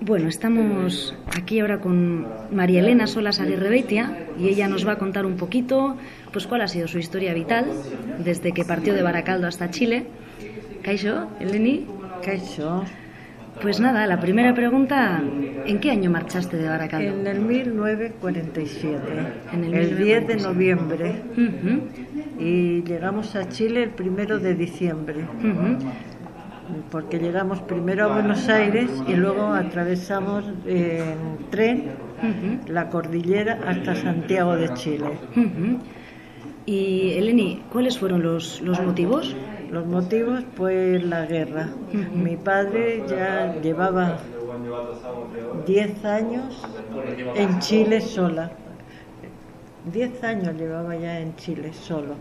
Bueno, estamos aquí ahora con María Elena Solas Aguirre Beitia y ella nos va a contar un poquito pues cuál ha sido su historia vital desde que partió de Baracaldo hasta Chile. Caixo, Eleni. Caixo. Pues nada, la primera pregunta, ¿en qué año marchaste de Baracaldo? En el 1947, En el el 10 de 1947. noviembre. Y llegamos a Chile el primero de diciembre, porque llegamos primero a Buenos Aires y luego atravesamos en tren ujú, la cordillera hasta Santiago de Chile. Y Eleni, ¿cuáles fueron los, los motivos? Los motivos, pues la guerra. Mi padre ya llevaba 10 años en Chile sola. 10 años llevaba ya en Chile solo,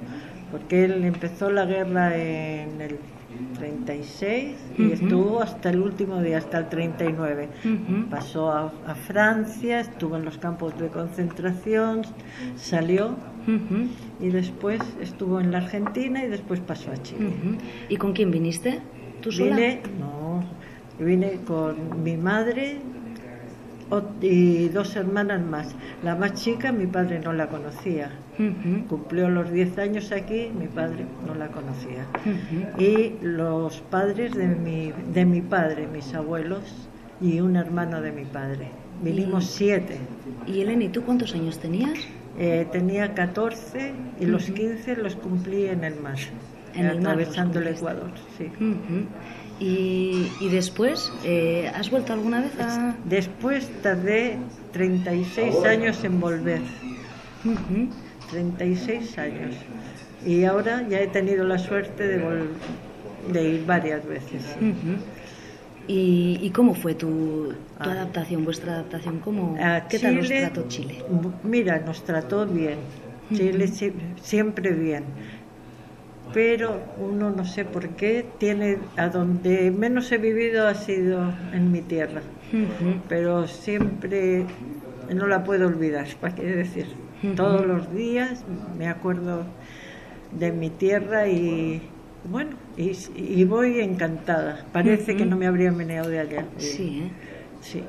porque él empezó la guerra en el 36 y Ujú. estuvo hasta el último día, hasta el 39. Ujú, Pasó a, a Francia, estuvo en los campos de concentración, salió y después estuvo en la Argentina y después pasó a Chile. ¿Y con quién viniste? ¿Tú sola? Vine, no, vine con mi madre y dos hermanas más. La más chica mi padre no la conocía. Cumplió los 10 años aquí, mi padre no la conocía. Y los padres de mi, de mi padre, mis abuelos, y un hermano de mi padre. Vinimos Y- siete. Y Eleni, ¿tú cuántos años tenías? Eh, tenía 14 y los Ujú. 15 los cumplí en el mar, En el mar atravesando el. Ecuador. Sí. Y, y después, eh, ¿has vuelto alguna vez a...? Después tardé 36 años en volver, Ujú, 36 años. Y ahora ya he tenido la suerte de, vol- de ir varias veces. ¿Y, y cómo fue tu, tu Ah. adaptación, vuestra adaptación? ¿Cómo, A ¿Qué tal os Chile, trató Chile? Mira, nos trató bien. Chile siempre bien. Pero uno no sé por qué tiene a donde menos he vivido ha sido en mi tierra. Pero siempre no la puedo olvidar, ¿para qué decir? Todos los días me acuerdo de mi tierra y bueno, y, y voy encantada. Parece que no me habría meneado de allá. Sí, ¿eh? Sí.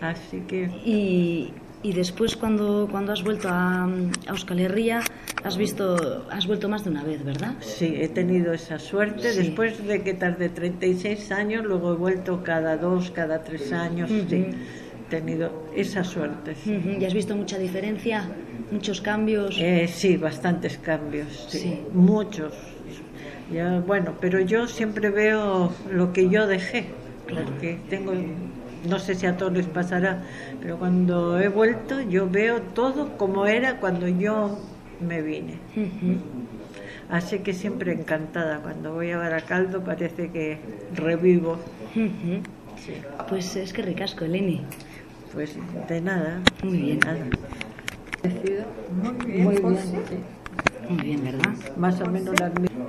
Así que Y, y después cuando, cuando has vuelto a, a Euskal Herria, has visto, has vuelto más de una vez, ¿verdad? Sí, he tenido esa suerte. Sí. Después de que tardé 36 años, luego he vuelto cada dos, cada tres años. Sí, he tenido esa suerte. sí. ¿Y has visto mucha diferencia? ¿Muchos cambios? Eh, sí, bastantes cambios, sí, Sí. muchos. Ya, bueno, pero yo siempre veo lo que yo dejé, Claro. porque tengo, no sé si a todos les pasará, pero cuando he vuelto yo veo todo como era cuando yo me vine. Así que siempre encantada. Cuando voy a Baracaldo parece que revivo. Sí. Pues es que ricasco, Eleni. Pues de nada. Muy bien. Nada. Muy bien, Muy bien, José. Muy bien, ¿verdad? Más o menos las mismas.